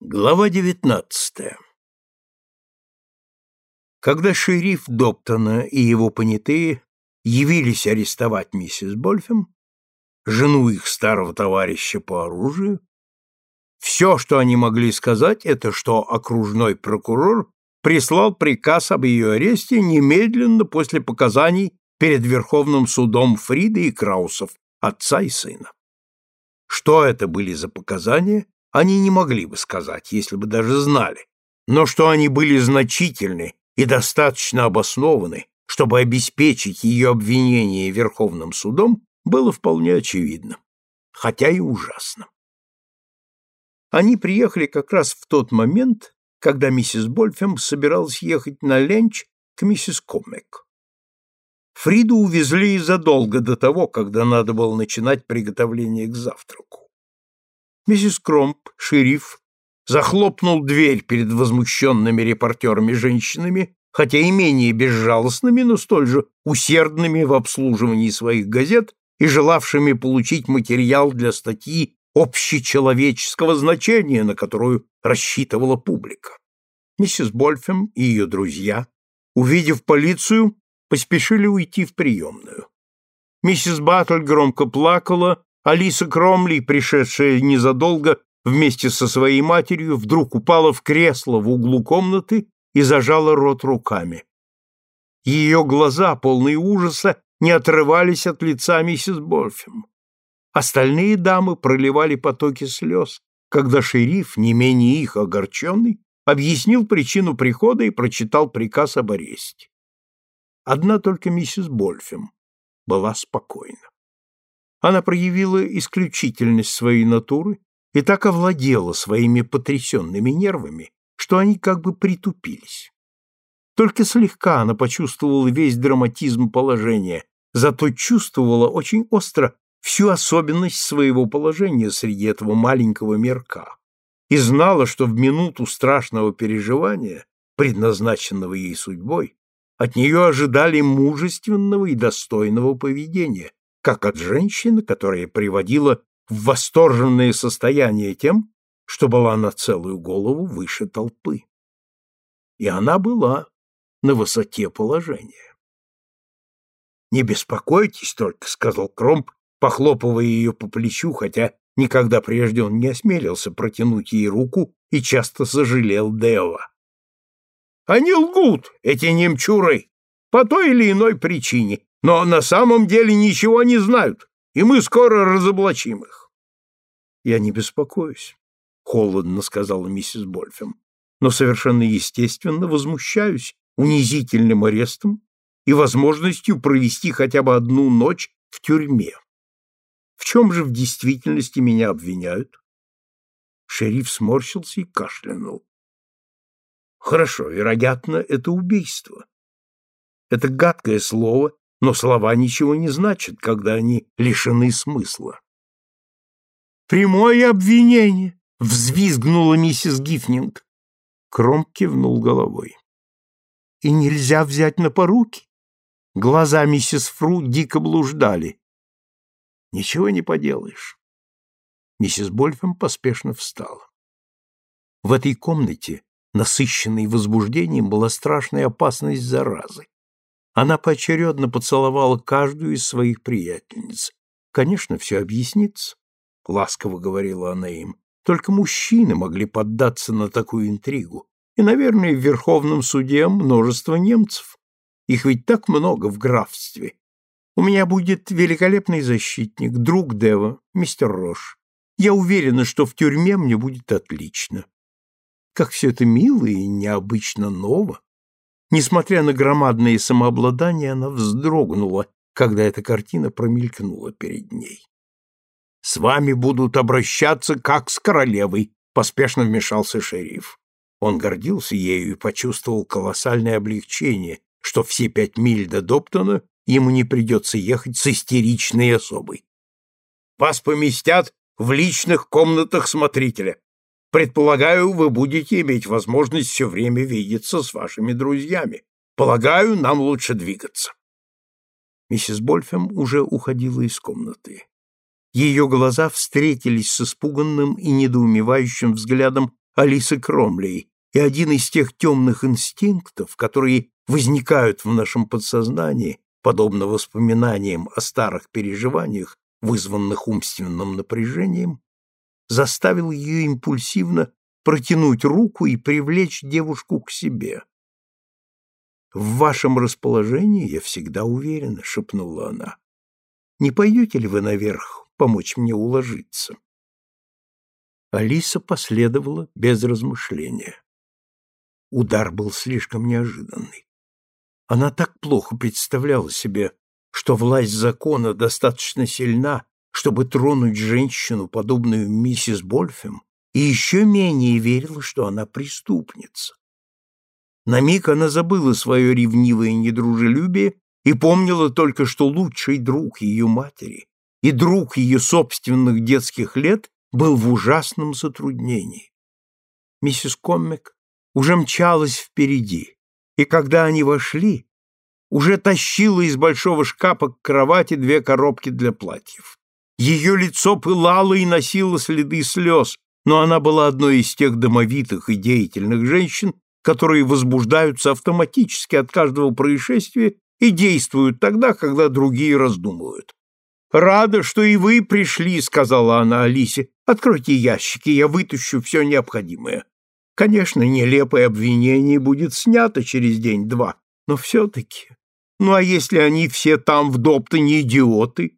Глава девятнадцатая Когда шериф Доптона и его понятые явились арестовать миссис Больфем, жену их старого товарища по оружию, все, что они могли сказать, это что окружной прокурор прислал приказ об ее аресте немедленно после показаний перед Верховным судом Фриды и Краусов, отца и сына. Что это были за показания, они не могли бы сказать, если бы даже знали, но что они были значительны и достаточно обоснованы, чтобы обеспечить ее обвинение Верховным судом, было вполне очевидно, хотя и ужасно. Они приехали как раз в тот момент, когда миссис Больфем собиралась ехать на ленч к миссис Коммек. Фриду увезли задолго до того, когда надо было начинать приготовление к завтраку. Миссис Кромп, шериф, захлопнул дверь перед возмущенными репортерами-женщинами, хотя и менее безжалостными, но столь же усердными в обслуживании своих газет и желавшими получить материал для статьи общечеловеческого значения, на которую рассчитывала публика. Миссис Больфем и ее друзья, увидев полицию, поспешили уйти в приемную. Миссис Баттль громко плакала, Алиса Кромли, пришедшая незадолго вместе со своей матерью, вдруг упала в кресло в углу комнаты и зажала рот руками. Ее глаза, полные ужаса, не отрывались от лица миссис Больфем. Остальные дамы проливали потоки слез, когда шериф, не менее их огорченный, объяснил причину прихода и прочитал приказ об аресте. Одна только миссис Больфем была спокойна. Она проявила исключительность своей натуры и так овладела своими потрясенными нервами, что они как бы притупились. Только слегка она почувствовала весь драматизм положения, зато чувствовала очень остро всю особенность своего положения среди этого маленького мирка и знала, что в минуту страшного переживания, предназначенного ей судьбой, от нее ожидали мужественного и достойного поведения, как от женщины, которая приводила в восторженное состояние тем, что была на целую голову выше толпы. И она была на высоте положения. «Не беспокойтесь только», — сказал Кромп, похлопывая ее по плечу, хотя никогда прежде он не осмелился протянуть ей руку и часто сожалел Дева. «Они лгут, эти немчуры, по той или иной причине, но на самом деле ничего не знают, и мы скоро разоблачим их. Я не беспокоюсь, холодно сказала миссис Больфем, но совершенно естественно возмущаюсь унизительным арестом и возможностью провести хотя бы одну ночь в тюрьме. В чем же в действительности меня обвиняют? Шериф сморщился и кашлянул. Хорошо, вероятно, это убийство. Это гадкое слово, но слова ничего не значат, когда они лишены смысла. «Прямое обвинение!» — взвизгнула миссис Гифнинг. Кром кивнул головой. «И нельзя взять на поруки?» Глаза миссис Фру дико блуждали. «Ничего не поделаешь». Миссис Больфем поспешно встала. В этой комнате, насыщенной возбуждением, была страшная опасность заразы. Она поочередно поцеловала каждую из своих приятельниц. «Конечно, все объяснится», — ласково говорила она им. «Только мужчины могли поддаться на такую интригу. И, наверное, в Верховном суде множество немцев. Их ведь так много в графстве. У меня будет великолепный защитник, друг Дева, мистер Рош. Я уверена, что в тюрьме мне будет отлично. Как все это мило и необычно ново. Несмотря на громадное самообладание, она вздрогнула, когда эта картина промелькнула перед ней. «С вами будут обращаться, как с королевой», — поспешно вмешался шериф. Он гордился ею и почувствовал колоссальное облегчение, что все пять миль до Доптона ему не придется ехать с истеричной особой. «Вас поместят в личных комнатах смотрителя. Предполагаю, вы будете иметь возможность все время видеться с вашими друзьями. Полагаю, нам лучше двигаться. Миссис Больфем уже уходила из комнаты. Ее глаза встретились с испуганным и недоумевающим взглядом Алисы Кромлей, и один из тех темных инстинктов, которые возникают в нашем подсознании, подобно воспоминаниям о старых переживаниях, вызванных умственным напряжением, заставил ее импульсивно протянуть руку и привлечь девушку к себе. «В вашем расположении я всегда уверена», — шепнула она. «Не пойдете ли вы наверх помочь мне уложиться?» Алиса последовала без размышления. Удар был слишком неожиданный. Она так плохо представляла себе, что власть закона достаточно сильна, чтобы тронуть женщину, подобную миссис Больфем, и еще менее верила, что она преступница. На миг она забыла свое ревнивое недружелюбие и помнила только, что лучший друг ее матери и друг ее собственных детских лет был в ужасном затруднении. Миссис Коммек уже мчалась впереди, и когда они вошли, уже тащила из большого шкафа к кровати две коробки для платьев. Ее лицо пылало и носило следы слез, но она была одной из тех домовитых и деятельных женщин, которые возбуждаются автоматически от каждого происшествия и действуют тогда, когда другие раздумывают. «Рада, что и вы пришли», — сказала она Алисе. «Откройте ящики, я вытащу все необходимое. Конечно, нелепое обвинение будет снято через день-два, но все-таки... Ну а если они все там в Доптоне идиоты?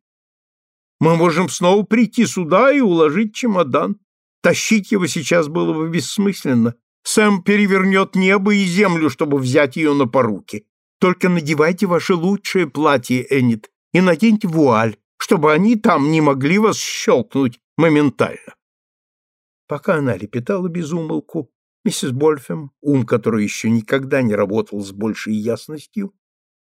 Мы можем снова прийти сюда и уложить чемодан. Тащить его сейчас было бы бессмысленно. Сэм перевернет небо и землю, чтобы взять ее на поруки. Только надевайте ваше лучшее платье, Эннет, и наденьте вуаль, чтобы они там не могли вас щелкнуть моментально. Пока она лепетала без умолку, миссис Больфем, ум которой еще никогда не работал с большей ясностью,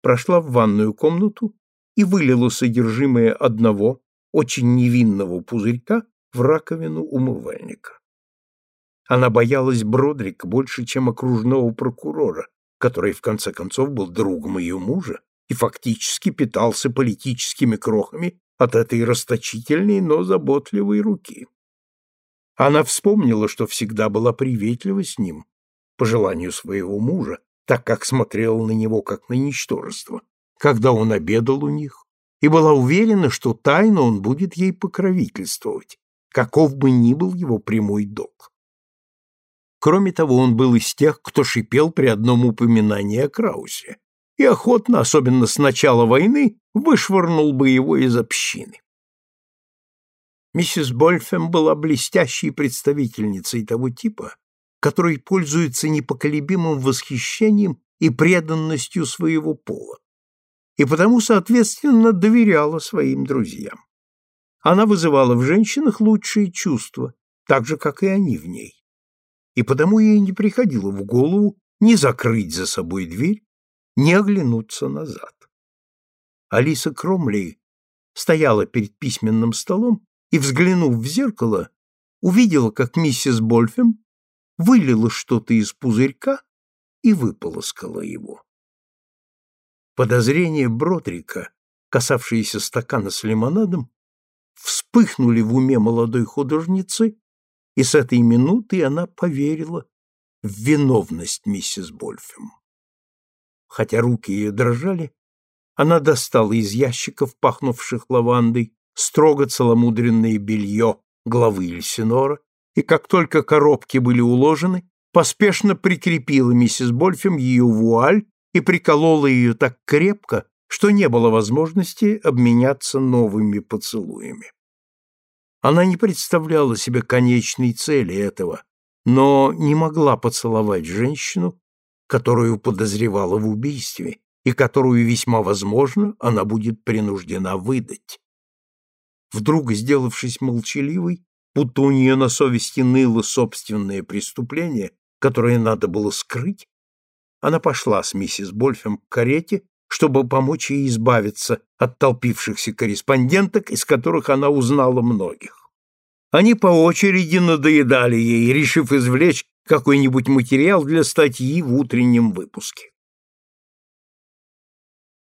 прошла в ванную комнату и вылила содержимое одного, очень невинного пузырька в раковину умывальника. Она боялась Бродрика больше, чем окружного прокурора, который, в конце концов, был другом ее мужа и фактически питался политическими крохами от этой расточительной, но заботливой руки. Она вспомнила, что всегда была приветлива с ним, по желанию своего мужа, так как смотрела на него как на ничтожество, когда он обедал у них, и была уверена, что тайно он будет ей покровительствовать, каков бы ни был его прямой долг. Кроме того, он был из тех, кто шипел при одном упоминании о Краусе, и охотно, особенно с начала войны, вышвырнул бы его из общины. Миссис Больфем была блестящей представительницей того типа, который пользуется непоколебимым восхищением и преданностью своего пола, и потому, соответственно, доверяла своим друзьям. Она вызывала в женщинах лучшие чувства, так же, как и они в ней. И потому ей не приходило в голову ни закрыть за собой дверь, ни оглянуться назад. Алиса Кромли стояла перед письменным столом и, взглянув в зеркало, увидела, как миссис Больфем вылила что-то из пузырька и выполоскала его. Подозрения Бродрика, касавшиеся стакана с лимонадом, вспыхнули в уме молодой художницы, и с этой минуты она поверила в виновность миссис Больфем. Хотя руки ее дрожали, она достала из ящиков, пахнувших лавандой, строго целомудренное белье главы Эльсинора, и как только коробки были уложены, поспешно прикрепила миссис Больфем ее вуаль и приколола ее так крепко, что не было возможности обменяться новыми поцелуями. Она не представляла себе конечной цели этого, но не могла поцеловать женщину, которую подозревала в убийстве и которую весьма возможно она будет принуждена выдать. Вдруг, сделавшись молчаливой, будто у нее на совести ныло собственное преступление, которое надо было скрыть, она пошла с миссис Больфем к карете, чтобы помочь ей избавиться от толпившихся корреспонденток, из которых она узнала многих. Они по очереди надоедали ей, решив извлечь какой-нибудь материал для статьи в утреннем выпуске.